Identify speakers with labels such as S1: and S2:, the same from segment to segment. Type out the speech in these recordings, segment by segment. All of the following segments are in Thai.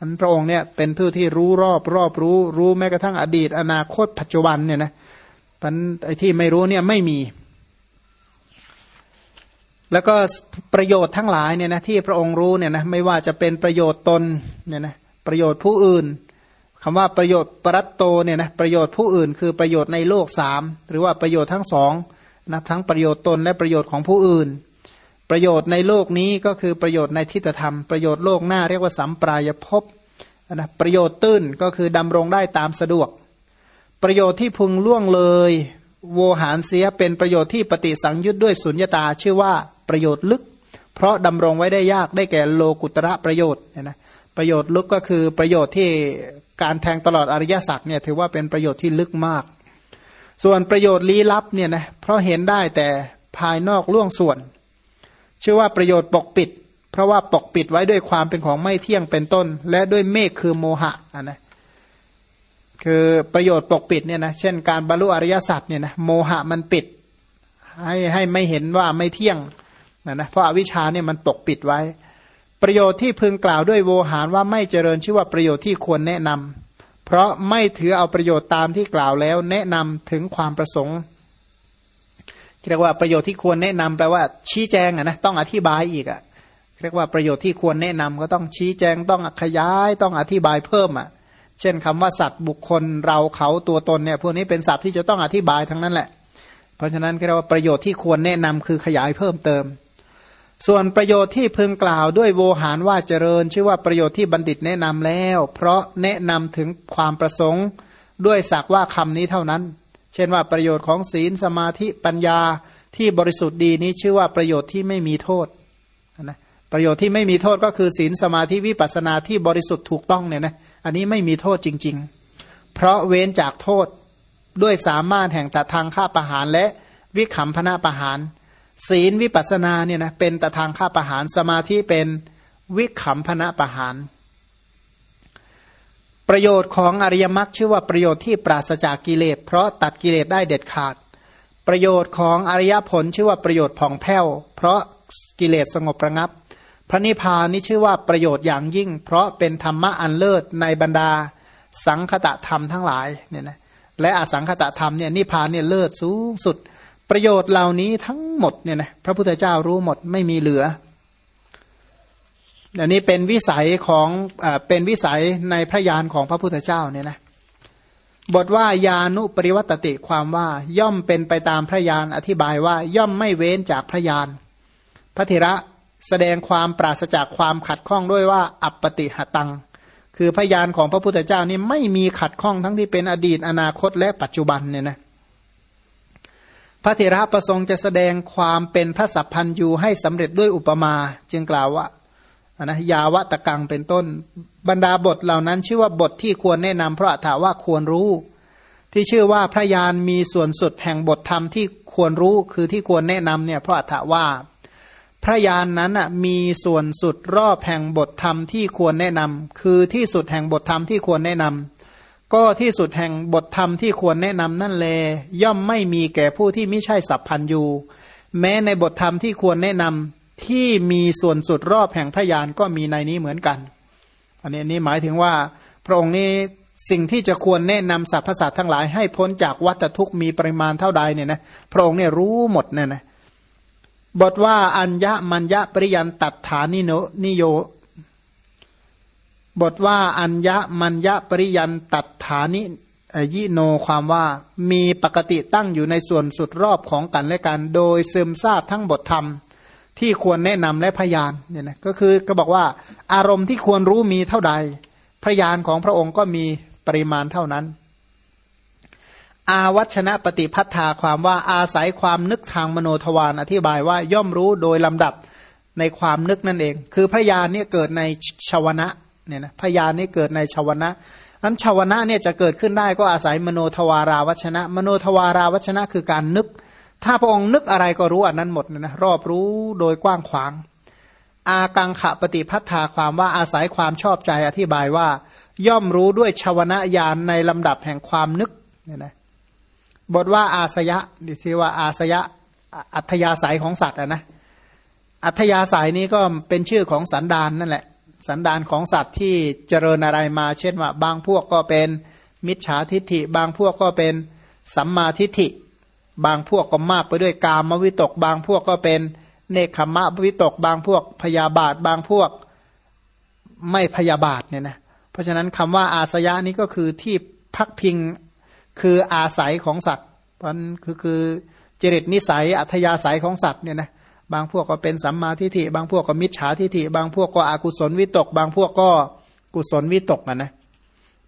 S1: อันพระองค์เนี่ยเป็นผู้ที่รู้รอบรอบรู้ รู้แม้กระทั่งอดีต อนาคตปัจจุบันเนี่ยนะมันไอ้ที่ไม่รู้เนี่ยไม่มี แล้วก็ประโยชน์ทั้งหลายเนี่ยนะที่พระองค์รู้เนี่ยนะไม่ว่าจะเป็นประโยชน์ตนเนี่ยนะประโยชน์ผู้อื่นคำว่าประโยชน์ปรัตโตเนี่ยนะประโยชน์ผู้อื่น คือประโยชน์ในโลกสามหรือว่าประโยชน์ทั้งสองนะทั้งประโยชน์ตนและประโยชน์ของผู้อื่น ประโยชน์ในโลกนี้ก็คือประโยชน์ในทิฏฐธรรม ประโยชน์โลกหน้าเรียกว่าสัมปรายภพนะประโยชน์ตื้นก็คือดำรงได้ตามสะดวก ประโยชน์ที่พึงล่วงเลย โวหารเสียเป็นประโยชน์ที่ปฏิสังยุตด้วยสุญญตา ชื่อว่าประโยชน์ลึก เพราะดำรงไว้ได้ยากได้แก่โลกุตระประโยชน์เนี่ยนะประโยชน์ลึกก็คือประโยชน์ที่การแทงตลอดอริยสัจเนี่ยถือว่าเป็นประโยชน์ที่ลึกมาก ส่วนประโยชน์ลี้ลับเนี่ยนะเพราะเห็นได้แต่ภายนอกล่วงส่วน ชื่อว่าประโยชน์ปกปิด เพราะว่าปกปิดไว้ด้วยความเป็นของไม่เที่ยงเป็นต้น และด้วยเมฆคือโมหะอะนะคือประโยชน์ปกปิดเนี่ยนะเช่นการบรรลุอริยสัจเนี่ยนะโมหะมันปิด ให้ให้ไม่เห็นว่าไม่เที่ยงนะนะเพราะอาวิชชาเนี่ยมันปกปิดไว้ ประโยชน์ที่พึงกล่าวด้วยโวหารว่าไม่เจริญชื่อว่าประโยชน์ที่ควรแนะนำเพราะไม่ถือเอาประโยชน์ตามที่กล่าวแล้วแนะนำถึงความประสงค์ เรียกว่าประโยชน์ที่ควรแนะนำแปลว่าชี้แจงอะนะต้องอธิบายอีกอะเรียกว่าประโยชน์ที่ควรแนะนำก็ต้องชี้แจงต้องขยายต้องอธิบายเพิ่มอะ เช่นคำว่าสัตว์บุคคลเราเขาตัวตนเนี่ยพวกนี้เป็นศัพท์ที่จะต้องอธิบายทั้งนั้นแหละ เพราะฉะนั้นเรียกว่าประโยชน์ที่ควรแนะนำคือขยายเพิ่มเติม ส่วนประโยชน์ที่พึงกล่าวด้วยโวหารว่าเจริญ ชื่อว่าประโยชน์ที่บัณฑิตแนะนำแล้ว เพราะแนะนำถึงความประสงค์ด้วยสักว่าคำนี้เท่านั้น เช่นว่าประโยชน์ของศีลสมาธิปัญญาที่บริสุทธิ์ดีนี้ชื่อว่าประโยชน์ที่ไม่มีโทษนะประโยชน์ที่ไม่มีโทษก็คือศีลสมาธิวิปัสนาที่บริสุทธิ์ถูกต้องเนี่ยนะอันนี้ไม่มีโทษจริง ๆ เพราะเว้นจากโทษด้วยสามารถแห่งตัดทางฆ่าประหารและวิขำพนาประหาร ศีลวิปัสนาเนี่ยนะเป็นตทางข้าประหารสมาธิเป็นวิขำพนะประหาร ประโยชน์ของอริยมรรคชื่อว่าประโยชน์ที่ปราศจากกิเลส เพราะตัดกิเลสได้เด็ดขาด ประโยชน์ของอริยผลชื่อว่าประโยชน์ผ่องแผ้ว เพราะกิเลสสงบระงับ พระนิพพานนี่ชื่อว่าประโยชน์อย่างยิ่ง เพราะเป็นธรรมะอันเลิศในบรรดาสังคตะธรรมทั้งหลายเนี่ยนะและอสังคตะธรรมเนี่ยนิพพานเนี่ยเลิศสูงสุด ประโยชน์เหล่านี้ทั้งหมดเนี่ยนะพระพุทธเจ้ารู้หมดไม่มีเหลือ อันนี้เป็นวิสัยของอเป็นวิสัยในพระยานของพระพุทธเจ้าเนี่ยนะบทว่ายานุปริวัตติความว่าย่อมเป็นไปตามพระยานอธิบายว่าย่อมไม่เว้นจากพระยานพระเถระแสดงความปราศจากความขัดข้องด้วยว่าอัปปติหตัง คือพยานของพระพุทธเจ้านี่ไม่มีขัดข้องทั้งที่เป็นอดีตอนาคตและปัจจุบันเนี่ยนะพระเถระประสงค์จะแสดงความเป็นพระสัพพันยูให้สำเร็จด้วยอุปมา จึงกล่าวว่า นะยาวตะกังเป็นต้น บรรดาบทเหล่านั้น ชื่อว่าบทที่ควรแนะนำเพราะถาว่าควรรู้ ที่ชื่อว่าพระยานมีส่วนสุดแห่งบทธรรมที่ควรรู้คือที่ควรแนะนำเนี่ยเพราะถาว่า พระยานนั้นอะมีส่วนสุดรอบแห่งบทธรรมที่ควรแนะนำคือที่สุดแห่งบทธรรมที่ควรแนะนำก็ที่สุดแห่งบทธรรมที่ควรแนะนำนั่นแล ย่อมไม่มีแก่ผู้ที่ไม่ใช่สัพพันยูแม้ในบทธรรมที่ควรแนะนำ ที่มีส่วนสุดรอบแห่งพระยานก็มีในนี้เหมือนกัน อันนี้นี้หมายถึงว่า พระองค์นี้สิ่งที่จะควรแนะนำสรรพสัตว์ทั้งหลายให้พ้นจากวัฏทุกข์มีปริมาณเท่าใดเนี่ยนะพระองค์เนี่ยรู้หมดเนี่ยนะบทว่าอัญญมัญญปริยันตัดฐานิโนนิโย บทว่าอัญญมัญญปริยันตัดฐานิยิโนความว่ามีปกติตั้งอยู่ในส่วนสุดรอบของกันและกัน โดยซึมซาบทั้งบทธรรม ที่ควรแนะนำและพยานเนี่ยนะก็คือก็บอกว่าอารมณ์ที่ควรรู้มีเท่าใด พยานของพระองค์ก็มีปริมาณเท่านั้น อาวัชนะปฏิพัทธาความว่าอาศัยความนึกทางมโนทวารอธิบายว่าย่อมรู้โดยลำดับในความนึกนั่นเอง คือพยานเนี่ยเกิดในชาวนะเนี่ยนะพยานนี้เกิดในชาวนะอันชาวนะเนี่ยจะเกิดขึ้นได้ก็อาศัยมโนทวาราวัชนะ มโนทวาราวัชนะคือการนึก ถ้าพระองค์นึกอะไรก็รู้อันนั้นหมดนะรอบรู้โดยกว้างขวาง อากังขะปฏิพัฒนาความว่าอาศัยความชอบใจอธิบายว่า ย่อมรู้ด้วยชาวนญาณในลำดับแห่งความนึกเนี่ยนะบทว่าอาสยะดิที่ว่าอาสยะอัธยาศัยของสัตว์อะนะอัธยาศัยนี้ก็เป็นชื่อของสันดานนั่นแหละ สันดานของสัตว์ที่เจริญอะไรมา เช่นว่า บางพวกก็เป็นมิจฉาทิฏฐิ บางพวกก็เป็นสัมมาทิฏฐิ บางพวกก็มากไปด้วยกามวิตก บางพวกก็เป็นเนคขมะวิตก บางพวกพยาบาท บางพวกไม่พยาบาทเนี่ยนะ เพราะฉะนั้นคำว่าอาสยะนี้ก็คือที่พักพิงคืออาศัยของสัตว์มันคือคือจริตนิสัยอัธยาศัยของสัตว์เนี่ยนะบางพวกก็เป็นสัมมาทิฏฐิบางพวกก็มิจฉาทิฏฐิบางพวกก็อกุศลวิตก บางพวกก็กุศลวิตกนะนะ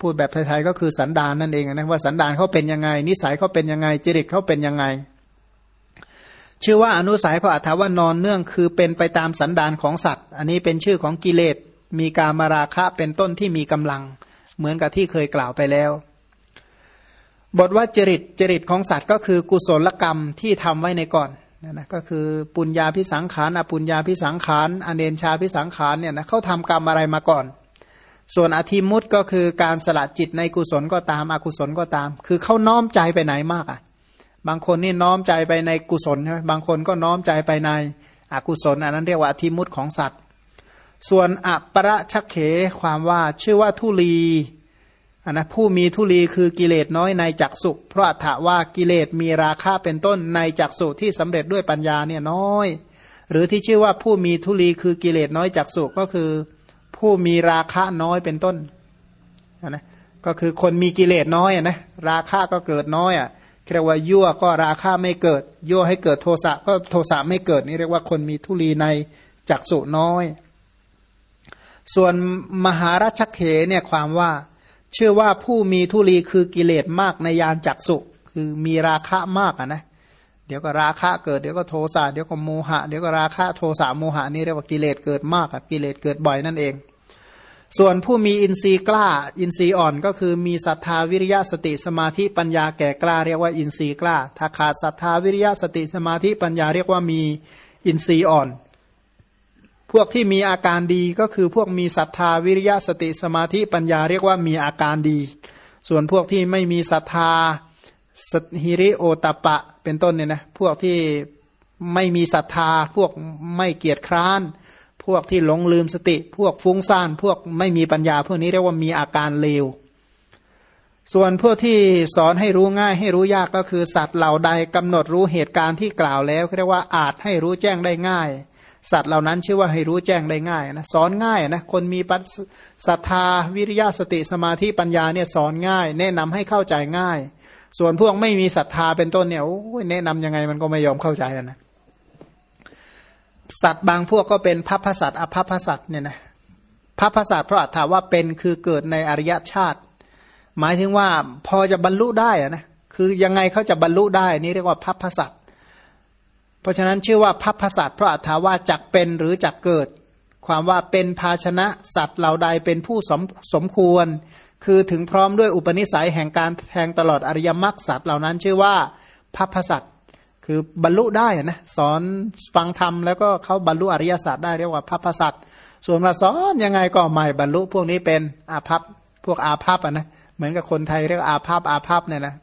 S1: พูดแบบไทยๆก็คือสันดานนั่นเองนะว่าสันดานเขาเป็นยังไง นิสัยเขาเป็นยังไงจริตเขาเป็นยังไง ชื่อว่าอนุสัยพระอัฏฐว่านอนเนื่องคือเป็นไปตามสันดานของสัตว์ อันนี้เป็นชื่อของกิเลสมีการมาราคะเป็นต้นที่มีกำลัง เหมือนกับที่เคยกล่าวไปแล้ว บทว่าจริตจริตของสัตว์ก็คือกุศลกรรมที่ทำไว้ในก่อนนะก็คือปุญญาพิสังขารอปุญญาพิสังขารอเนนชาพิสังขารเนี่ยนะเขาทำกรรมอะไรมาก่อน ส่วนอธิมุตก็คือการสละจิตในกุศลก็ตามอกุศลก็ตาม คือเขาน้อมใจไปไหนมากอะ บางคนนี่น้อมใจไปในกุศลใช่ไหมบางคนก็น้อมใจไปในอกุศลอันนั้นเรียกว่าอธิมุตของสัตว์ ส่วนอัปรชักเขความว่าชื่อว่าทุลีอันนะผู้มีทุลีคือกิเลสน้อยในจักสุเพราะอัฏฐว่ากิเลสมีราคาเป็นต้นในจักสุที่สำเร็จด้วยปัญญาเนี่ยน้อย หรือที่ชื่อว่าผู้มีทุลีคือกิเลสน้อยจักสุก็คือ ผู้มีราคะน้อยเป็นต้นนะก็คือคนมีกิเลสน้อยนะราคาก็เกิดน้อยอะเรียกว่ายั่วก็ราคาไม่เกิด ยั่วให้เกิดโทสะก็โทสะไม่เกิดนี่เรียกว่าคนมีทุลีในจักษุน้อย ส่วนมหารชักเขเนี่ยความว่าเชื่อว่าผู้มีทุลีคือกิเลสมากในญาณจักษุคือมีราคะมากอะนะเดี๋ยวก็ราคะเกิดเดี๋ยวก็โทสะเดี๋ยวก็โมหะเดี๋ยวก็ราคะโทสะโมหะนี่เรียกว่ากิเลสเกิดมากอะกิเลสเกิดบ่อยนั่นเอง ส่วนผู้มีอินทรีย์กล้า อินทรีย์อ่อนก็คือมีศรัทธาวิริยะสติสมาธิปัญญาแก่กล้าเรียกว่าอินทรีย์กล้า ถ้าขาดศรัทธาวิริยะสติสมาธิปัญญาเรียกว่ามีอินทรีย์อ่อน พวกที่มีอาการดีก็คือพวกมีศรัทธาวิริยะสติสมาธิปัญญาเรียกว่ามีอาการดี ส่วนพวกที่ไม่มีศรัทธาสหิริโอตปะ เป็นต้นเนี่ยนะพวกที่ไม่มีศรัทธา พวกไม่เกียจคร้าน พวกที่หลงลืมสติ พวกฟุ้งซ่าน พวกไม่มีปัญญา พวกนี้เรียกว่ามีอาการเลว ส่วนพวกที่สอนให้รู้ง่ายให้รู้ยากก็คือสัตว์เหล่าใดกำหนดรู้เหตุการณ์ที่กล่าวแล้วเรียกว่าอาจให้รู้แจ้งได้ง่าย สัตว์เหล่านั้นชื่อว่าให้รู้แจ้งได้ง่ายนะสอนง่ายนะคนมีปัศรัทธาวิริยะสติสมาธิปัญญาเนี่ยสอนง่าย แนะนำให้เข้าใจง่าย ส่วนพวกไม่มีศรัทธาเป็นต้นเนี่ยโอ้ยแนะนํำยังไงมันก็ไม่ยอมเข้าใจนะสัตว์บางพวกก็เป็นพัพพสัตว์อภัพพสัตว์เนี่ยนะพัพพสัตว์เพราะถาว่าเป็นคือเกิดในอริยชาติ หมายถึงว่าพอจะบรรลุได้อะนะคือยังไงเขาจะบรรลุได้นี่เรียกว่าพัพพสัตว์เพราะฉะนั้นชื่อว่าพัพพสัตเพราะอัถาว่าจักเป็นหรือจักเกิด ความว่าเป็นภาชนะสัตว์เหล่าใดเป็นผู้สมสมควร คือถึงพร้อมด้วยอุปนิสัยแห่งการแทงตลอดอริยมรรคสัตว์เหล่านั้นชื่อว่าพัพพสัตว์คือบรรลุได้นะสอนฟังธรรมแล้วก็เขาบรรลุอริยสัจได้เรียกว่าพัพพสัตว์ส่วนมาสอนยังไงก็ไม่บรรลุพวกนี้เป็นอาภัพพวกอาภัพอะนะเหมือนกับคนไทยเรียกอาภัพอาภัพเนี่ยนะ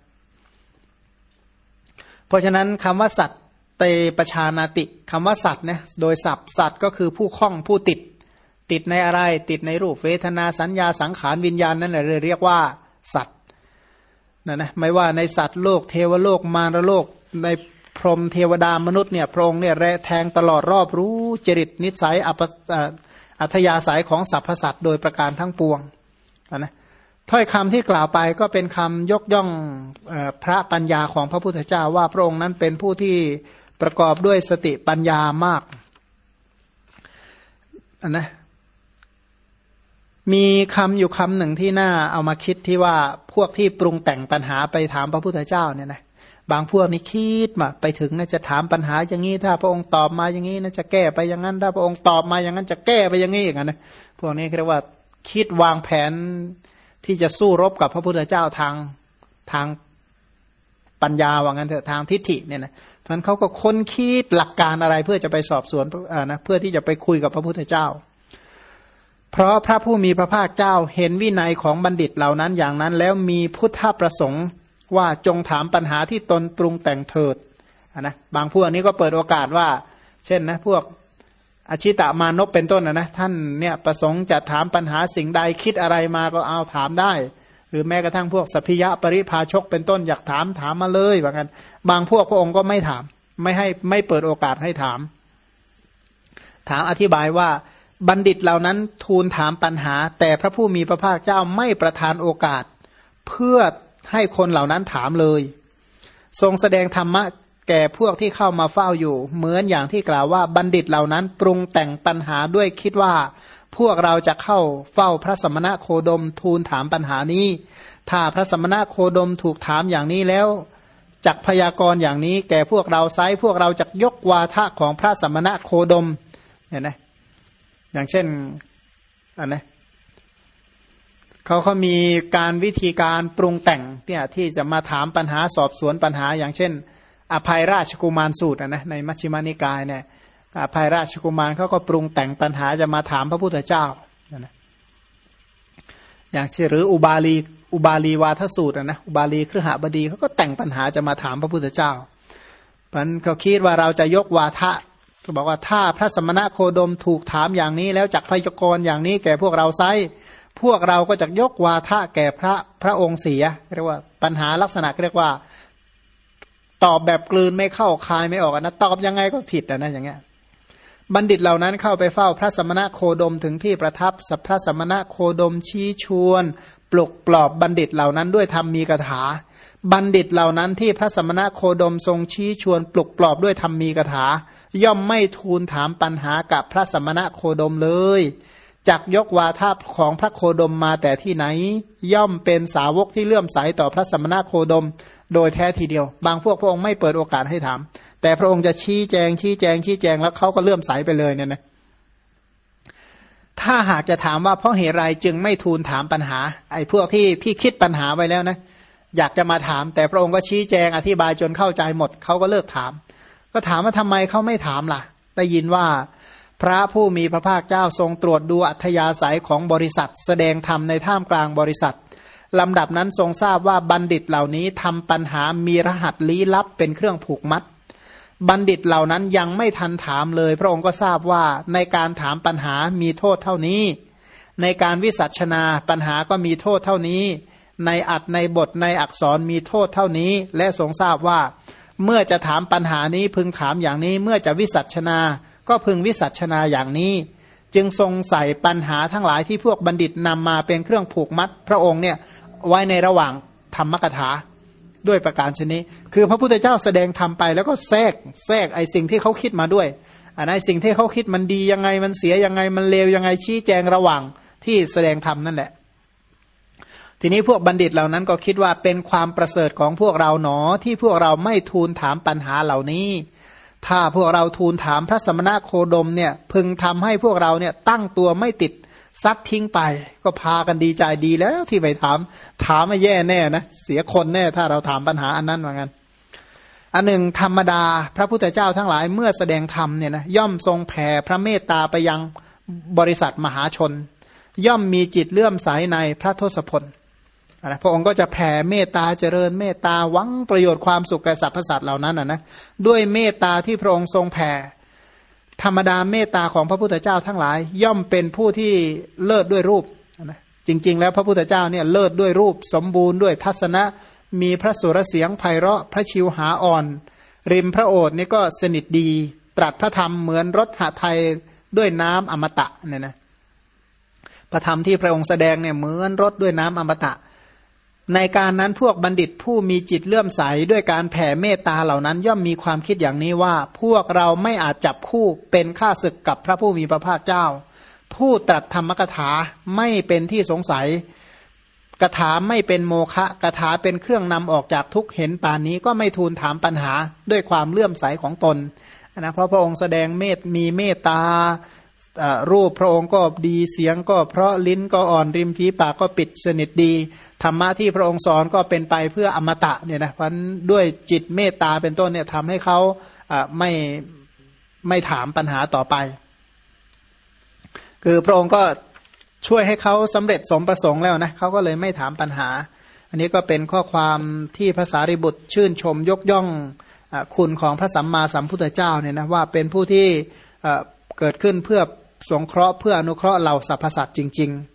S1: เพราะฉะนั้นคำว่าสัตว์เตปชานาติคำว่าสัตว์นี่ยโดยสับสัตว์ก็คือผู้คล้องผู้ติด ติดในอะไรติดในรูปเวทนาสัญญาสังขารวิญญาณนั่นแหละเรียกว่าสัตว์นะนะไม่ว่าในสัตว์โลกเทวโลกมารโลกในพรหมเทวดามนุษย์เนี่ยพระองค์เนี่ยแรแทงตลอดรอบรู้จริตนิสัยอัธยาศัยของสรรพสัตว์โดยประการทั้งปวงนะถ้อยคำที่กล่าวไปก็เป็นคำยกย่องพระปัญญาของพระพุทธเจ้าว่าพระองค์นั้นเป็นผู้ที่ประกอบด้วยสติปัญญามากนะ มีคำอยู่คำหนึ่งที่น่าเอามาคิดที่ว่าพวกที่ปรุงแต่งปัญหาไปถามพระพุทธเจ้าเนี่ยนะบางพวกนี่คิดมาไปถึงน่าจะถามปัญหาอย่างนี้ถ้าพระองค์ตอบมาอย่างนี้น่าจะแก้ไปอย่างนั้น ถ้าพระองค์ตอบมาอย่างนั้นจะแก้ไปอย่างนี้อย่างนั้นนะพวกนี้เรียกว่าคิดวางแผนที่จะสู้รบกับพระพุทธเจ้าทางทางปัญญาว่างั้นเถอะทางทิฏฐิเนี่ยนะท่านเขาก็ค้นคิดหลักการอะไรเพื่อจะไปสอบสวนนะเพื่อที่จะไปคุยกับพระพุทธเจ้า เพราะพระผู้มีพระภาคเจ้าเห็นวินัยของบัณฑิตเหล่านั้นอย่างนั้น แล้วมีพุทธประสงค์ว่าจงถามปัญหาที่ตนปรุงแต่งเถิดนะบางพวกนี้ก็เปิดโอกาสว่า เช่นนะพวกอาชิตะมานพเป็นต้นนะนะท่านเนี่ยประสงค์จะถามปัญหาสิ่งใดคิดอะไรมาก็เอาถามได้ หรือแม้กระทั่งพวกสัพพิยะปริภาชกเป็นต้นอยากถามถามมาเลยว่างั้นบางพวกพระองค์ก็ไม่ถาม ไม่ให้ไม่เปิดโอกาสให้ถาม ถามอธิบายว่า บัณฑิตเหล่านั้นทูลถามปัญหา แต่พระผู้มีพระภาคเจ้าไม่ประทานโอกาส เพื่อให้คนเหล่านั้นถามเลย ทรงแสดงธรรมะแก่พวกที่เข้ามาเฝ้าอยู่ เหมือนอย่างที่กล่าวว่าบัณฑิตเหล่านั้นปรุงแต่งปัญหาด้วยคิดว่า พวกเราจะเข้าเฝ้าพระสมณะโคดมทูลถามปัญหานี้ ถ้าพระสมณะโคดมถูกถามอย่างนี้แล้วจักพยากรณ์อย่างนี้ แก่พวกเราไซพวกเราจะยกวาทะของพระสมณะโคดมเห็นไหม อย่างเช่นอันนะเขาเขามีการวิธีการปรุงแต่งเนี่ยที่จะมาถามปัญหาสอบสวนปัญหา อย่างเช่น อภัยราชกุมารสูตรนะในมัชฌิมานิกายเนี่ยอภัยราชกุมารเขาก็ปรุงแต่งปัญหาจะมาถามพระพุทธเจ้านะอย่างเช่นหรืออุบาลีอุบาลีวาทสูตรนะอุบาลีครหบดีเขาก็แต่งปัญหาจะมาถามพระพุทธเจ้ามันเขาคิดว่าเราจะยกวาทะ ก็บอกว่าถ้าพระสมณะโคดมถูกถามอย่างนี้ แล้วจักพยากรณ์อย่างนี้แก่พวกเราไซพวกเราก็จะยกวาทะแก่พระพระองค์เสียเรียกว่าปัญหาลักษณะเรียกว่า ตอบแบบกลืนไม่เข้าคายไม่ออกนะตอบยังไงก็ผิดนะอย่างเงี้ยบัณฑิตเหล่านั้นเข้าไปเฝ้าพระสมณะโคดมถึงที่ประทับสัพพระสมณะโคดมชี้ชวน ปลุกปลอบบัณฑิตเหล่านั้นด้วยธรรมมีกถา บัณฑิตเหล่านั้นที่พระสมณะโคดมทรงชี้ชวนปลุกปลอบด้วยธรรมมีกถา ย่อมไม่ทูลถามปัญหากับพระสมณะโคดมเลยจักยกวาทาของพระโคดมมาแต่ที่ไหน ย่อมเป็นสาวกที่เลื่อมใสต่อพระสมณะโคดม โดยแท้ทีเดียว บางพวกพระองค์ไม่เปิดโอกาสให้ถาม แต่พระองค์จะชี้แจงชี้แจงชี้แจงแล้วเขาก็เลื่อมใสไปเลยเนี่ยนะถ้าหากจะถามว่าเพราะเหตุไรจึงไม่ทูลถามปัญหา ไอ้พวกที่ที่คิดปัญหาไว้แล้วนะ อยากจะมาถาม แต่พระองค์ก็ชี้แจงอธิบายจนเข้าใจหมดเขาก็เลิกถาม ก็ถามว่าทำไมเขาไม่ถามล่ะ ได้ยินว่า พระผู้มีพระภาคเจ้าทรงตรวจดูอัธยาศัยของบริษัท แสดงธรรมในท่ามกลางบริษัทลำดับนั้นทรงทราบว่าบัณฑิตเหล่านี้ทำปัญหามีรหัสลี้ลับเป็นเครื่องผูกมัด บัณฑิตเหล่านั้นยังไม่ทันถามเลย พระองค์ก็ทราบว่าในการถามปัญหามีโทษเท่านี้ ในการวิสัชนาปัญหาก็มีโทษเท่านี้ ในอัดในบทในอักษรมีโทษเท่านี้ และทรงทราบว่า เมื่อจะถามปัญหานี้พึงถามอย่างนี้เมื่อจะวิสัชนา ก็พึงวิสัชนาอย่างนี้ จึงทรงใส่ปัญหาทั้งหลายที่พวกบัณฑิตนำมาเป็นเครื่องผูกมัด พระองค์เนี่ยไว้ในระหว่างธรรมกถาด้วยประการชนิดคือพระพุทธเจ้าแสดงธรรมไปแล้วก็แทรกแทรกไอ้สิ่งที่เขาคิดมาด้วยอันนั้นสิ่งที่เขาคิดมันดียังไงมันเสียยังไงมันเลวยังไงชี้แจงระหว่างที่แสดงธรรมนั่นแหละ ทีนี้พวกบัณฑิตเหล่านั้นก็คิดว่าเป็นความประเสริฐของพวกเราหนอที่พวกเราไม่ทูลถามปัญหาเหล่านี้ ถ้าพวกเราทูลถามพระสมณะโคดมเนี่ยพึงทำให้พวกเราเนี่ยตั้งตัวไม่ติดซัดทิ้งไป ก็พากันดีใจดีแล้วที่ไปถาม ถามม่แย่แน่นะเสียคนแน่ถ้าเราถามปัญหาอันนั้นเหมือนกันอันหนึ่งธรรมดาพระพุทธเจ้าทั้งหลายเมื่อแสดงธรรมเนี่ยนะย่อมทรงแผ่พระเมตตาไปยังบริษัทมหาชน ย่อมมีจิตเลื่อมใสในพระทศพล นะพระองค์ก็จะแผ่เมตตาเจริญเมตตาหวังประโยชน์ความสุขแก่สรรพสัตว์เหล่านั้นนะด้วยเมตตาที่พระองค์ทรงแผ่ธรรมดาเมตตาของพระพุทธเจ้าทั้งหลาย ย่อมเป็นผู้ที่เลิศด้วยรูปนะจริง ๆ แล้วพระพุทธเจ้าเนี่ยเลิศด้วยรูป สมบูรณ์ด้วยทัศนะ มีพระสุรเสียงไพเราะพระชิวหาอ่อน ริมพระโอษฐ์นี่ก็สนิทดี ตรัสพระธรรมเหมือนรถหาไทยด้วยน้ำอมตะเนี่ยนะพระธรรมที่พระองค์แสดงเนี่ยเหมือนรถด้วยน้ำอมตะ ในการนั้นพวกบัณฑิตผู้มีจิตเลื่อมใสด้วยการแผ่เมตตาเหล่านั้น ย่อมมีความคิดอย่างนี้ว่า พวกเราไม่อาจจับคู่เป็นข้าศึกกับพระผู้มีพระภาคเจ้า ผู้ตรัสธรรมกถาไม่เป็นที่สงสัยกถาไม่เป็นโมฆะกถาเป็นเครื่องนำออกจากทุกเห็นปานนี้ก็ไม่ทูลถามปัญหาด้วยความเลื่อมใสของตนนะเพราะพระองค์แสดงเมตมีเมตตา รูปพระองค์ก็ดีเสียงก็เพราะลิ้นก็อ่อนริมฝีปากก็ปิดสนิทดี ธรรมะที่พระองค์สอนก็เป็นไปเพื่ออมตะเนี่ยนะเพราะด้วยจิตเมตตาเป็นต้นเนี่ยทำให้เขาไม่ไม่ถามปัญหาต่อไป คือพระองค์ก็ช่วยให้เขาสำเร็จสมประสงค์แล้วนะเขาก็เลยไม่ถามปัญหา อันนี้ก็เป็นข้อความที่ภาษาริบุตรชื่นชมยกย่องอคุณของพระสัมมาสัมพุทธเจ้าเนี่ยนะว่าเป็นผู้ที่เกิดขึ้นเพื่อ สงเคราะห์เพื่ออนุเคราะห์เหล่าสรรพสัตว์จริง ๆ